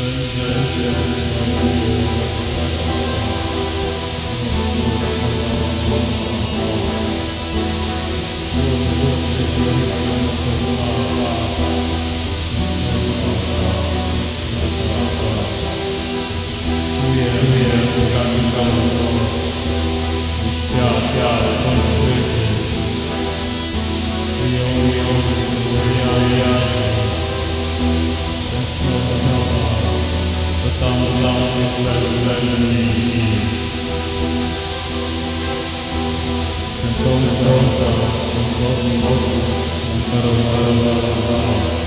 Dios, Dios, Dios, Dios, Dios, Dios, Thank you.